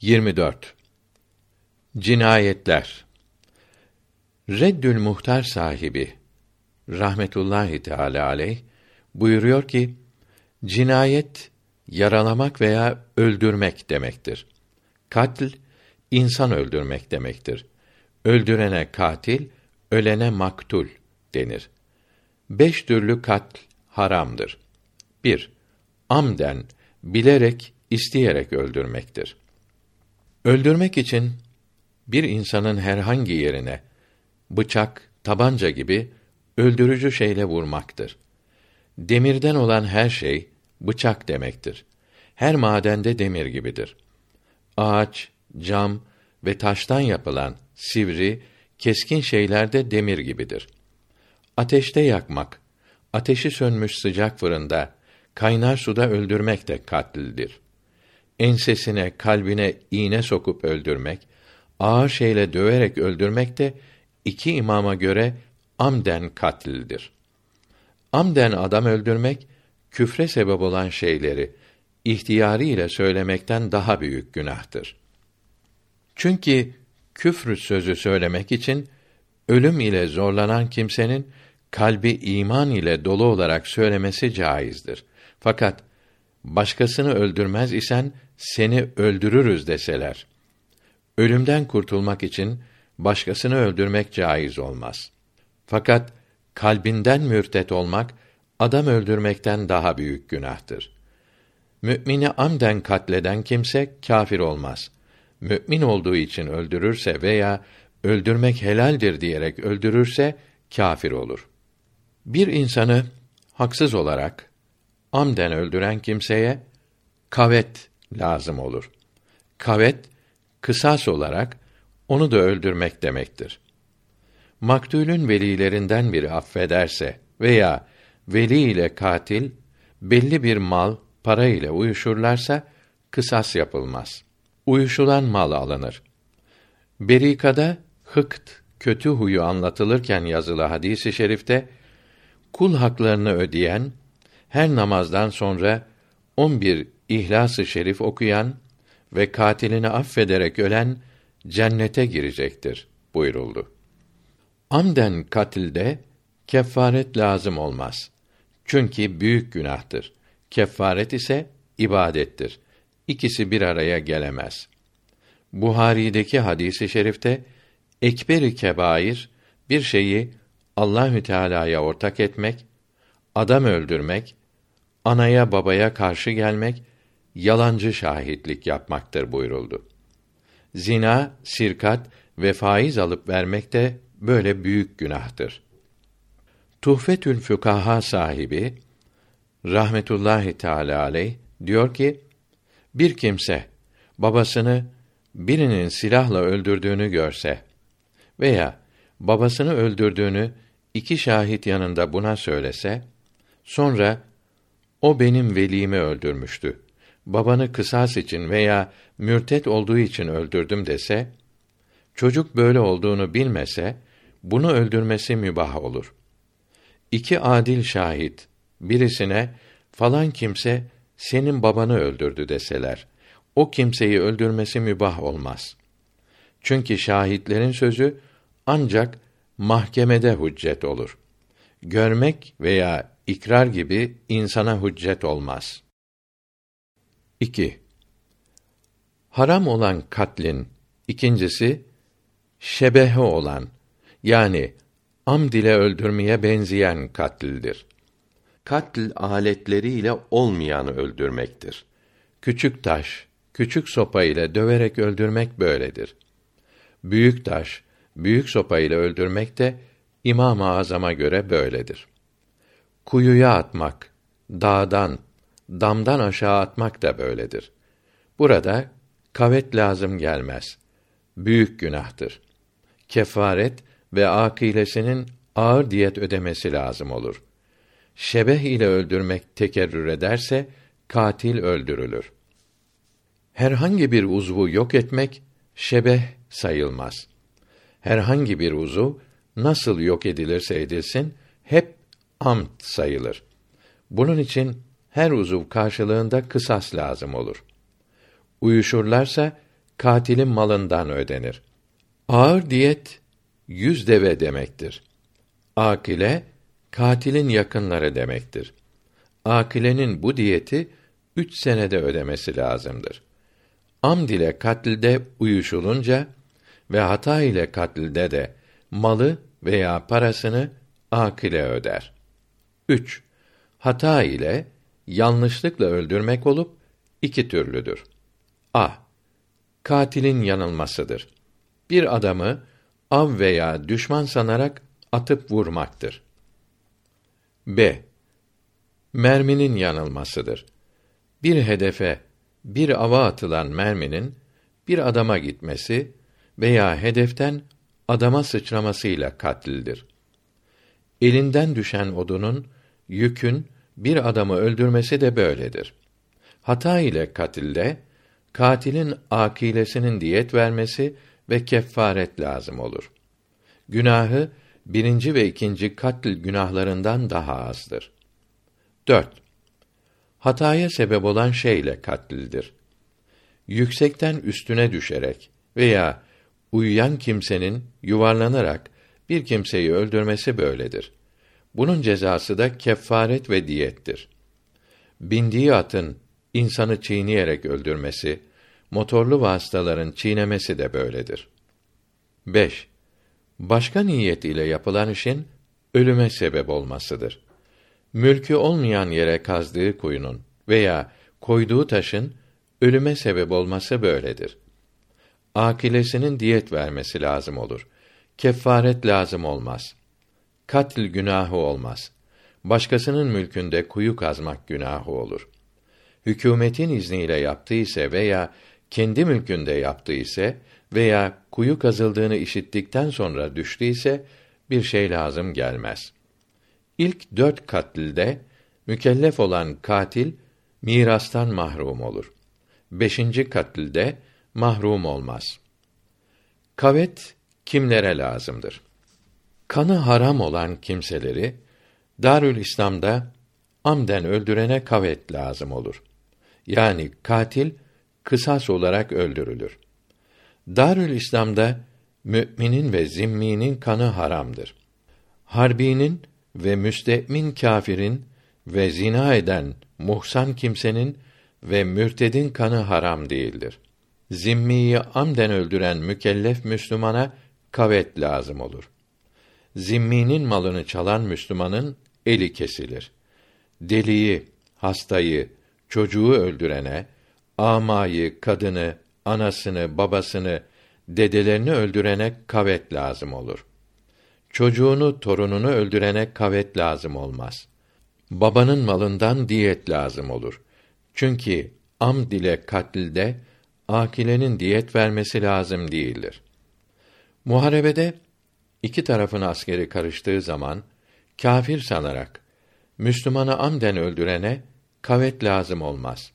24 Cinayetler Reddül Muhtar sahibi rahmetullahi teala aleyh buyuruyor ki cinayet yaralamak veya öldürmek demektir. Katl insan öldürmek demektir. Öldürene katil, ölene maktul denir. Beş türlü katl haramdır. 1. Amden, bilerek, isteyerek öldürmektir. Öldürmek için bir insanın herhangi yerine bıçak, tabanca gibi öldürücü şeyle vurmaktır. Demirden olan her şey bıçak demektir. Her madende demir gibidir. Ağaç, cam ve taştan yapılan sivri, keskin şeyler de demir gibidir. Ateşte yakmak, ateşi sönmüş sıcak fırında, kaynar suda öldürmek de katldir. Ensesine, kalbine iğne sokup öldürmek, ağır şeyle döverek öldürmek de iki imama göre amden katldir. Amden adam öldürmek, küfre sebep olan şeyleri ihtiyari ile söylemekten daha büyük günahtır. Çünkü küfrü sözü söylemek için ölüm ile zorlanan kimsenin kalbi iman ile dolu olarak söylemesi caizdir. Fakat başkasını öldürmez isen seni öldürürüz deseler. Ölümden kurtulmak için başkasını öldürmek caiz olmaz. Fakat kalbinden mürtet olmak adam öldürmekten daha büyük günahtır. Mümini amden katleden kimse kâfir olmaz. Mümin olduğu için öldürürse veya öldürmek helaldir diyerek öldürürse kâfir olur. Bir insanı haksız olarak amden öldüren kimseye kavet lazım olur. Kavet kısas olarak onu da öldürmek demektir. Maktulün velilerinden biri affederse veya veli ile katil belli bir mal, para ile uyuşurlarsa kısas yapılmaz. Uyuşulan mal alınır. Berikada hıkt kötü huyu anlatılırken yazılı hadisi i şerifte kul haklarını ödeyen her namazdan sonra on bir İhlas-ı Şerif okuyan ve katilini affederek ölen cennete girecektir buyuruldu. Amden katilde kefaret lazım olmaz. Çünkü büyük günahtır. Kefaret ise ibadettir. İkisi bir araya gelemez. Buhari'deki hadisi şerifte ekberi kebair bir şeyi Allahü Teala'ya ortak etmek, adam öldürmek, anaya babaya karşı gelmek, yalancı şahitlik yapmaktır buyuruldu. Zina, sirkat ve faiz alıp vermek de böyle büyük günahtır. Tuhfetül Fükaha sahibi rahmetullahi teala aleyh diyor ki bir kimse babasını birinin silahla öldürdüğünü görse veya babasını öldürdüğünü iki şahit yanında buna söylese sonra o benim velimi öldürmüştü. Babanı kısas için veya mürtet olduğu için öldürdüm dese çocuk böyle olduğunu bilmese bunu öldürmesi mübah olur. İki adil şahit birisine falan kimse senin babanı öldürdü deseler, o kimseyi öldürmesi mübah olmaz. Çünkü şahitlerin sözü ancak mahkemede hüccet olur. Görmek veya ikrar gibi insana hüccet olmaz. 2. Haram olan katlin ikincisi şebehe olan yani amd ile öldürmeye benzeyen katldir. Katl aletleriyle olmayanı öldürmektir. Küçük taş, küçük sopa ile döverek öldürmek böyledir. Büyük taş, büyük sopa ile öldürmek de İmam-ı Azam'a göre böyledir. Kuyuya atmak, dağdan, damdan aşağı atmak da böyledir. Burada kavet lazım gelmez. Büyük günahtır. Kefaret ve akilesinin ağır diyet ödemesi lazım olur. Şebeh ile öldürmek tekerrür ederse katil öldürülür. Herhangi bir uzvu yok etmek şebeh sayılmaz. Herhangi bir uzuv nasıl yok edilirse edilsin hep amt sayılır. Bunun için her uzuv karşılığında kısas lazım olur. Uyuşurlarsa katilin malından ödenir. Ağır diyet yüz deve demektir. Akile katilin yakınları demektir. Akilenin bu diyeti üç senede ödemesi lazımdır. Amd ile katlde uyuşulunca ve hata ile katlde de malı veya parasını akile öder. 3. Hata ile yanlışlıkla öldürmek olup iki türlüdür. A. Katilin yanılmasıdır. Bir adamı av veya düşman sanarak atıp vurmaktır. B. Merminin yanılmasıdır. Bir hedefe, bir ava atılan merminin bir adama gitmesi veya hedeften adama sıçramasıyla katlildir. Elinden düşen odunun, yükün bir adamı öldürmesi de böyledir. Hata ile katilde katilin akilesinin diyet vermesi ve kefaret lazım olur. Günahı birinci ve ikinci katil günahlarından daha azdır. 4. Hataya sebep olan şeyle katlildir. Yüksekten üstüne düşerek veya uyuyan kimsenin yuvarlanarak bir kimseyi öldürmesi böyledir. Bunun cezası da kefaret ve diyettir. Bindiği atın insanı çiğneyerek öldürmesi, motorlu vasıtaların çiğnemesi de böyledir. 5. Başka niyet ile yapılan işin ölüme sebep olmasıdır. Mülkü olmayan yere kazdığı kuyunun veya koyduğu taşın ölüme sebep olması böyledir. Akilesinin diyet vermesi lazım olur. Kefaret lazım olmaz. Katil günahı olmaz. Başkasının mülkünde kuyu kazmak günahı olur. Hükümetin izniyle yaptıysa veya kendi mülkünde yaptıysa veya kuyu kazıldığını işittikten sonra düştüyse bir şey lazım gelmez. İlk dört katlde mükellef olan katil mirastan mahrum olur. Beşinci katlde mahrum olmaz. Kavet kimlere lazımdır? Kanı haram olan kimseleri Darül İslam'da amden öldürene kavet lazım olur. Yani katil kısas olarak öldürülür. Darül İslam'da müminin ve zimminin kanı haramdır. Harbinin ve müstemin kâfirin ve zina eden muhsan kimsenin ve mürtedin kanı haram değildir. Zimmiyi amden öldüren mükellef Müslümana kavet lazım olur. Zimminin malını çalan Müslümanın eli kesilir. Deliyi, hastayı, çocuğu öldürene, amayı, kadını, anasını, babasını, dedelerini öldürene kavet lazım olur. Çocuğunu, torununu öldürene kavet lazım olmaz. Babanın malından diyet lazım olur. Çünkü am dile katlde akilenin diyet vermesi lazım değildir. Muharebede iki tarafın askeri karıştığı zaman kâfir sanarak Müslümanı amden öldürene kavet lazım olmaz.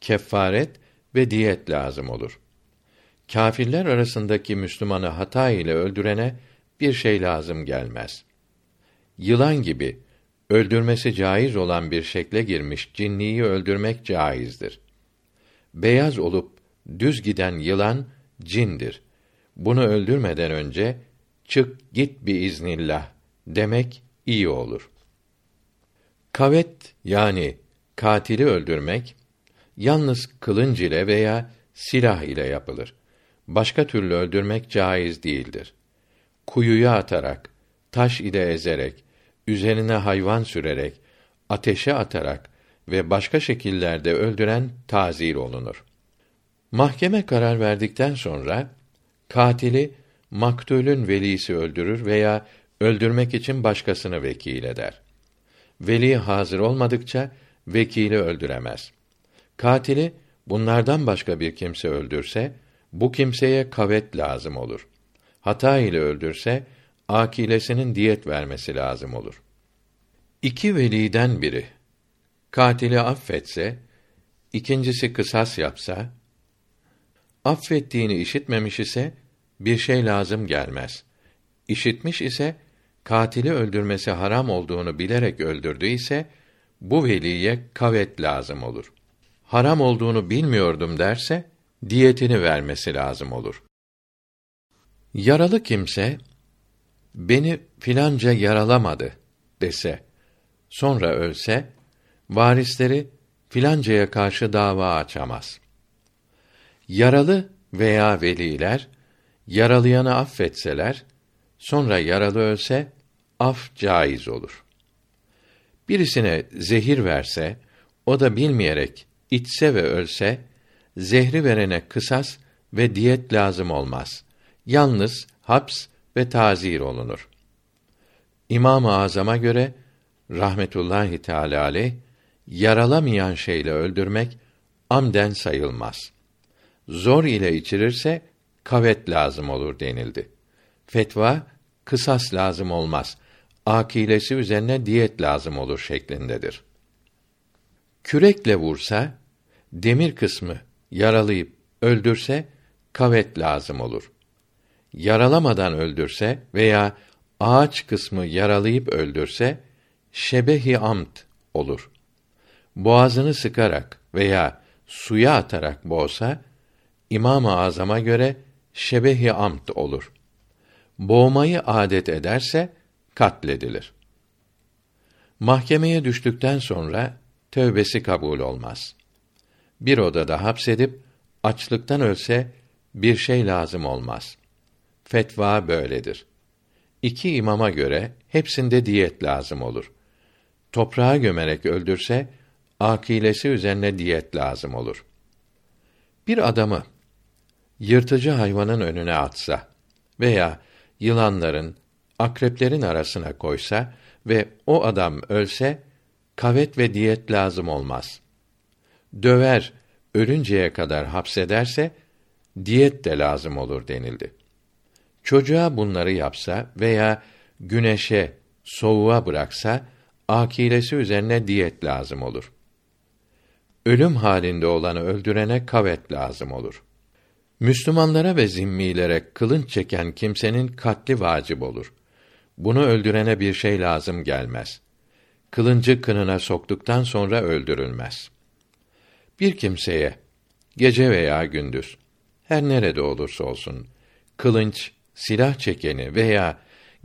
Kefaret ve diyet lazım olur. Kâfirler arasındaki Müslümanı hata ile öldürene bir şey lazım gelmez. Yılan gibi öldürmesi caiz olan bir şekle girmiş cinniyi öldürmek caizdir. Beyaz olup düz giden yılan cindir. Bunu öldürmeden önce çık git bir iznillah demek iyi olur. Kavet yani katili öldürmek yalnız kılınç ile veya silah ile yapılır. Başka türlü öldürmek caiz değildir. Kuyuya atarak, taş ile ezerek, üzerine hayvan sürerek, ateşe atarak ve başka şekillerde öldüren tazir olunur. Mahkeme karar verdikten sonra katili maktulün velisi öldürür veya öldürmek için başkasını vekil eder. Veli hazır olmadıkça vekili öldüremez. Katili bunlardan başka bir kimse öldürse bu kimseye kavet lazım olur. Hata ile öldürse akilesinin diyet vermesi lazım olur. İki veliden biri katili affetse, ikincisi kısas yapsa, affettiğini işitmemiş ise bir şey lazım gelmez. İşitmiş ise katili öldürmesi haram olduğunu bilerek öldürdü ise bu veliye kavet lazım olur. Haram olduğunu bilmiyordum derse diyetini vermesi lazım olur. Yaralı kimse beni filanca yaralamadı dese, sonra ölse varisleri filancaya karşı dava açamaz. Yaralı veya veliler yaralayanı affetseler, sonra yaralı ölse af caiz olur. Birisine zehir verse, o da bilmeyerek içse ve ölse, zehri verene kısas ve diyet lazım olmaz. Yalnız haps ve tazir olunur. İmam-ı Azam'a göre rahmetullahi teala aleyh yaralamayan şeyle öldürmek amden sayılmaz. Zor ile içirirse kavet lazım olur denildi. Fetva kısas lazım olmaz. Akilesi üzerine diyet lazım olur şeklindedir. Kürekle vursa demir kısmı yaralayıp öldürse kavet lazım olur. Yaralamadan öldürse veya ağaç kısmı yaralayıp öldürse şebehi amt olur. Boğazını sıkarak veya suya atarak boğsa İmam-ı Azam'a göre şebehi amt olur. Boğmayı adet ederse katledilir. Mahkemeye düştükten sonra tövbesi kabul olmaz. Bir odada hapsedip açlıktan ölse bir şey lazım olmaz. Fetva böyledir. İki imama göre hepsinde diyet lazım olur. Toprağa gömerek öldürse akilesi üzerine diyet lazım olur. Bir adamı yırtıcı hayvanın önüne atsa veya yılanların, akreplerin arasına koysa ve o adam ölse kavet ve diyet lazım olmaz. Döver, ölünceye kadar hapsederse diyet de lazım olur denildi. Çocuğa bunları yapsa veya güneşe, soğuğa bıraksa akilesi üzerine diyet lazım olur. Ölüm halinde olanı öldürene kavet lazım olur. Müslümanlara ve zimmilere kılınç çeken kimsenin katli vacip olur. Bunu öldürene bir şey lazım gelmez. Kılıncı kınına soktuktan sonra öldürülmez. Bir kimseye gece veya gündüz her nerede olursa olsun kılınç, silah çekeni veya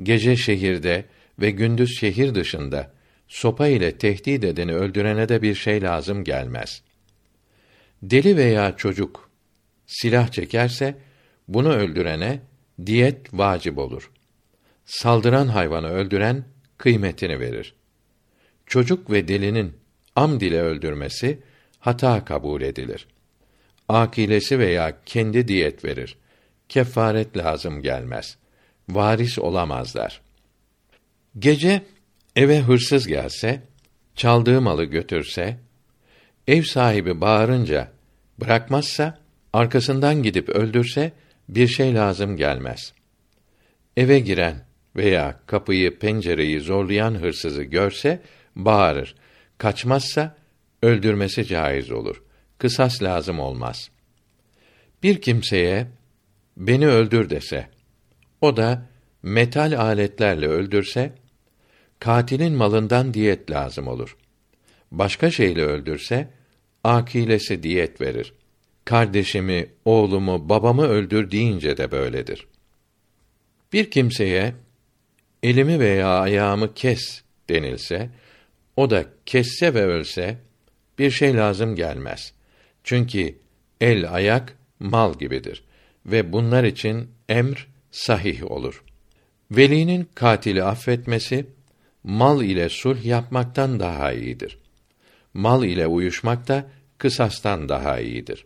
gece şehirde ve gündüz şehir dışında sopa ile tehdit edeni öldürene de bir şey lazım gelmez. Deli veya çocuk silah çekerse bunu öldürene diyet vacip olur. Saldıran hayvanı öldüren kıymetini verir. Çocuk ve delinin amd ile öldürmesi hata kabul edilir. Akilesi veya kendi diyet verir. Kefaret lazım gelmez. Varis olamazlar. Gece eve hırsız gelse, çaldığı malı götürse, ev sahibi bağırınca bırakmazsa arkasından gidip öldürse bir şey lazım gelmez. Eve giren veya kapıyı, pencereyi zorlayan hırsızı görse bağırır. Kaçmazsa öldürmesi caiz olur. Kısas lazım olmaz. Bir kimseye beni öldür dese, o da metal aletlerle öldürse, katilin malından diyet lazım olur. Başka şeyle öldürse, akilesi diyet verir kardeşimi, oğlumu, babamı öldür deyince de böyledir. Bir kimseye elimi veya ayağımı kes denilse, o da kesse ve ölse bir şey lazım gelmez. Çünkü el ayak mal gibidir ve bunlar için emr sahih olur. Velinin katili affetmesi mal ile sulh yapmaktan daha iyidir. Mal ile uyuşmak da kısastan daha iyidir.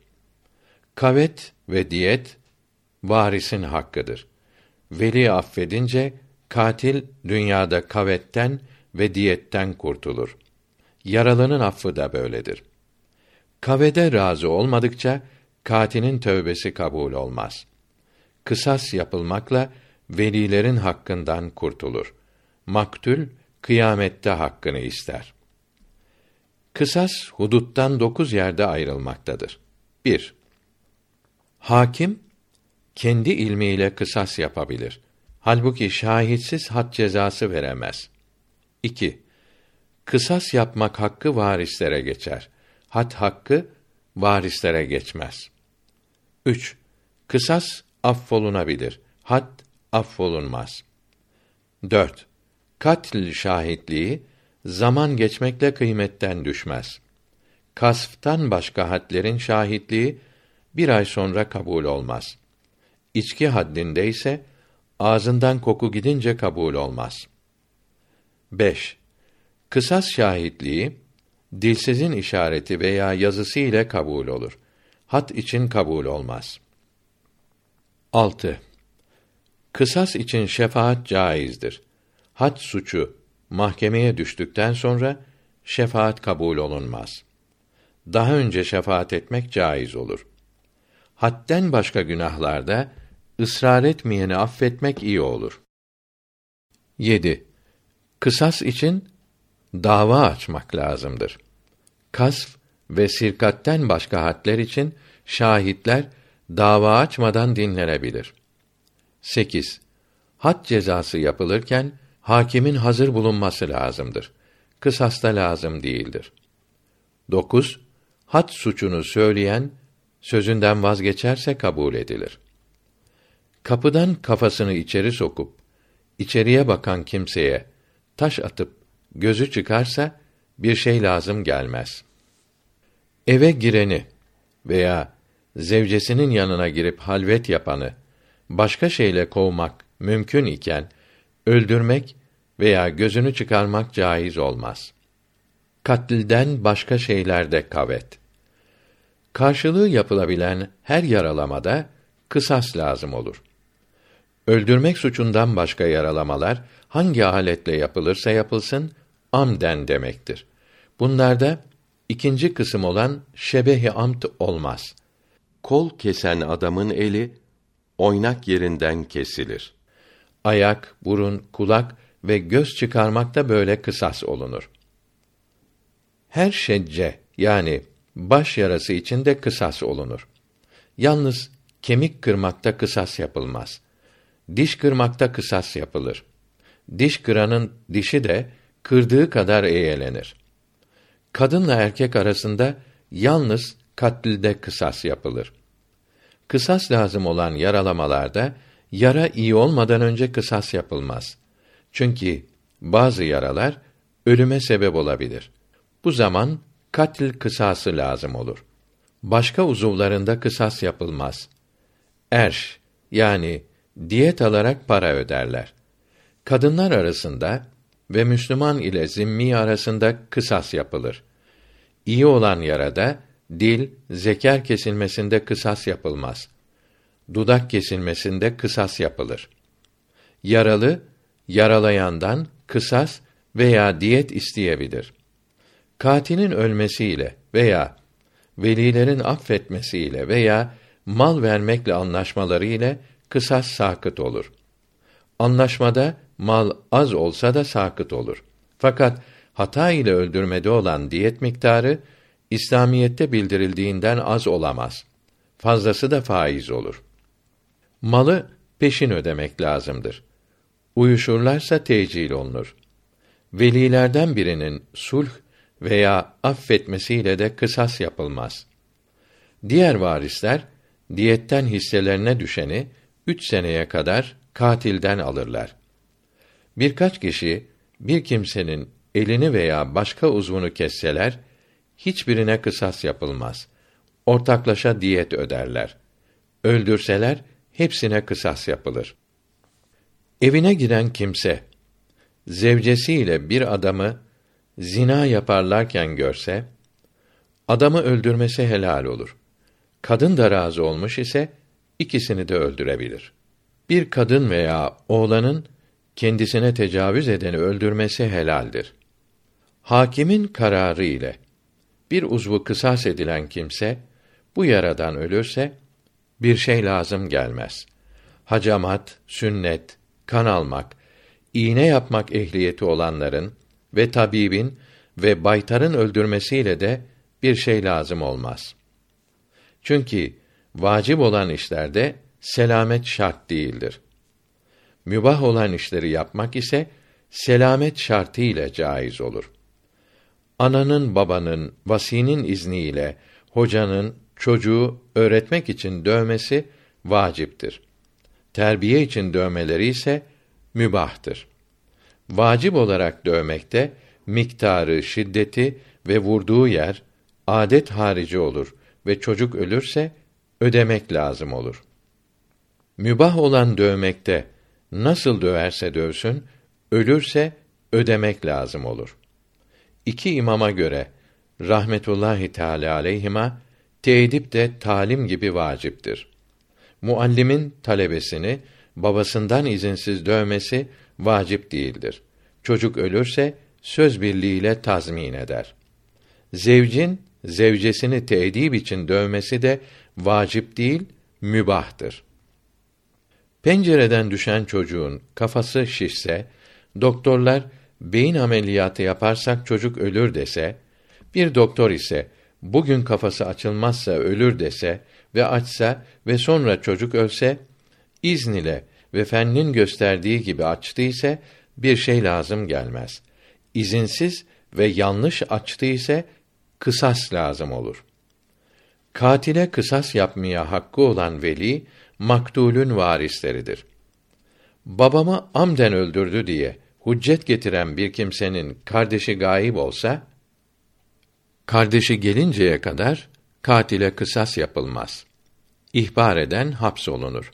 Kavet ve diyet varisin hakkıdır. Veli affedince katil dünyada kavetten ve diyetten kurtulur. Yaralının affı da böyledir. Kavede razı olmadıkça katilin tövbesi kabul olmaz. Kısas yapılmakla velilerin hakkından kurtulur. Maktul kıyamette hakkını ister. Kısas huduttan dokuz yerde ayrılmaktadır. 1. Hakim kendi ilmiyle kısas yapabilir. Halbuki şahitsiz had cezası veremez. 2. Kısas yapmak hakkı varislere geçer. Had hakkı varislere geçmez. 3. Kısas affolunabilir. Had affolunmaz. 4. Katl şahitliği zaman geçmekle kıymetten düşmez. Kasftan başka hadlerin şahitliği bir ay sonra kabul olmaz. İçki haddinde ise ağzından koku gidince kabul olmaz. 5. Kısas şahitliği dilsizin işareti veya yazısı ile kabul olur. Hat için kabul olmaz. 6. Kısas için şefaat caizdir. Had suçu mahkemeye düştükten sonra şefaat kabul olunmaz. Daha önce şefaat etmek caiz olur. Hadden başka günahlarda ısrar etmeyeni affetmek iyi olur. 7. Kısas için dava açmak lazımdır. Kasf ve sirkatten başka hadler için şahitler dava açmadan dinlenebilir. 8. Had cezası yapılırken hakimin hazır bulunması lazımdır. Kısasta lazım değildir. 9. Had suçunu söyleyen sözünden vazgeçerse kabul edilir. Kapıdan kafasını içeri sokup içeriye bakan kimseye taş atıp gözü çıkarsa bir şey lazım gelmez. Eve gireni veya zevcesinin yanına girip halvet yapanı başka şeyle kovmak mümkün iken öldürmek veya gözünü çıkarmak caiz olmaz. Katlden başka şeylerde kavet. Karşılığı yapılabilen her yaralamada kısas lazım olur. Öldürmek suçundan başka yaralamalar hangi aletle yapılırsa yapılsın amden demektir. Bunlarda ikinci kısım olan şebehi amt olmaz. Kol kesen adamın eli oynak yerinden kesilir. Ayak, burun, kulak ve göz çıkarmakta böyle kısas olunur. Her şecce yani baş yarası için de kısas olunur. Yalnız kemik kırmakta kısas yapılmaz. Diş kırmakta kısas yapılır. Diş kıranın dişi de kırdığı kadar eğelenir. Kadınla erkek arasında yalnız katlide kısas yapılır. Kısas lazım olan yaralamalarda yara iyi olmadan önce kısas yapılmaz. Çünkü bazı yaralar ölüme sebep olabilir. Bu zaman katil kısası lazım olur. Başka uzuvlarında kısas yapılmaz. Erş yani diyet alarak para öderler. Kadınlar arasında ve Müslüman ile zimmi arasında kısas yapılır. İyi olan yarada dil, zeker kesilmesinde kısas yapılmaz. Dudak kesilmesinde kısas yapılır. Yaralı yaralayandan kısas veya diyet isteyebilir. Katilin ölmesiyle veya velilerin affetmesiyle veya mal vermekle anlaşmaları ile kısas sakıt olur. Anlaşmada mal az olsa da sakıt olur. Fakat hata ile öldürmede olan diyet miktarı İslamiyette bildirildiğinden az olamaz. Fazlası da faiz olur. Malı peşin ödemek lazımdır. Uyuşurlarsa tecil olunur. Velilerden birinin sulh veya affetmesiyle de kısas yapılmaz. Diğer varisler diyetten hisselerine düşeni üç seneye kadar katilden alırlar. Birkaç kişi bir kimsenin elini veya başka uzvunu kesseler hiçbirine kısas yapılmaz. Ortaklaşa diyet öderler. Öldürseler hepsine kısas yapılır. Evine giren kimse zevcesiyle bir adamı zina yaparlarken görse adamı öldürmesi helal olur. Kadın da razı olmuş ise ikisini de öldürebilir. Bir kadın veya oğlanın kendisine tecavüz edeni öldürmesi helaldir. Hakimin kararı ile bir uzvu kısas edilen kimse bu yaradan ölürse bir şey lazım gelmez. Hacamat, sünnet, kan almak, iğne yapmak ehliyeti olanların ve tabibin ve baytarın öldürmesiyle de bir şey lazım olmaz. Çünkü vacip olan işlerde selamet şart değildir. Mübah olan işleri yapmak ise selamet şartı ile caiz olur. Ananın, babanın, vasinin izniyle, hocanın, çocuğu öğretmek için dövmesi vaciptir. Terbiye için dövmeleri ise mübahtır. Vacip olarak dövmekte miktarı, şiddeti ve vurduğu yer adet harici olur ve çocuk ölürse ödemek lazım olur. Mübah olan dövmekte nasıl döverse dövsün, ölürse ödemek lazım olur. İki imama göre rahmetullahi teala aleyhima teedip de talim gibi vaciptir. Muallimin talebesini babasından izinsiz dövmesi vacip değildir. Çocuk ölürse söz birliğiyle tazmin eder. Zevcin zevcesini teedip için dövmesi de vacip değil, mübahtır. Pencereden düşen çocuğun kafası şişse, doktorlar beyin ameliyatı yaparsak çocuk ölür dese, bir doktor ise bugün kafası açılmazsa ölür dese ve açsa ve sonra çocuk ölse, izn ile ve fennin gösterdiği gibi açtıysa bir şey lazım gelmez. İzinsiz ve yanlış açtı kısas lazım olur. Katile kısas yapmaya hakkı olan veli maktulün varisleridir. Babamı amden öldürdü diye hüccet getiren bir kimsenin kardeşi gayip olsa kardeşi gelinceye kadar katile kısas yapılmaz. İhbar eden hapsolunur.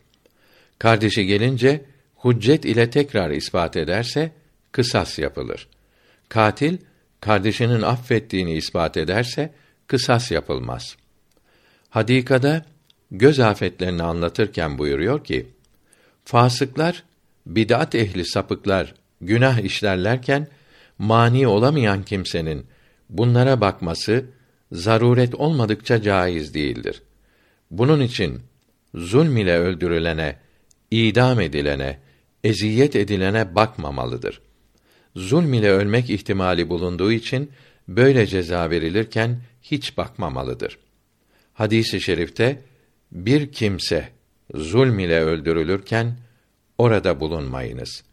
Kardeşi gelince hüccet ile tekrar ispat ederse kısas yapılır. Katil kardeşinin affettiğini ispat ederse kısas yapılmaz. Hadikada göz afetlerini anlatırken buyuruyor ki: Fasıklar, bid'at ehli sapıklar günah işlerlerken mani olamayan kimsenin bunlara bakması zaruret olmadıkça caiz değildir. Bunun için zulm ile öldürülene, idam edilene, eziyet edilene bakmamalıdır. Zulm ile ölmek ihtimali bulunduğu için böyle ceza verilirken hiç bakmamalıdır. Hadisi şerifte bir kimse zulm ile öldürülürken orada bulunmayınız.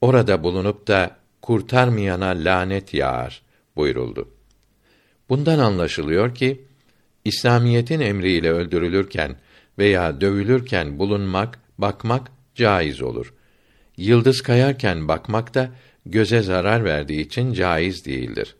Orada bulunup da kurtarmayana lanet yağar buyuruldu. Bundan anlaşılıyor ki İslamiyetin emriyle öldürülürken veya dövülürken bulunmak, bakmak caiz olur. Yıldız kayarken bakmak da göze zarar verdiği için caiz değildir.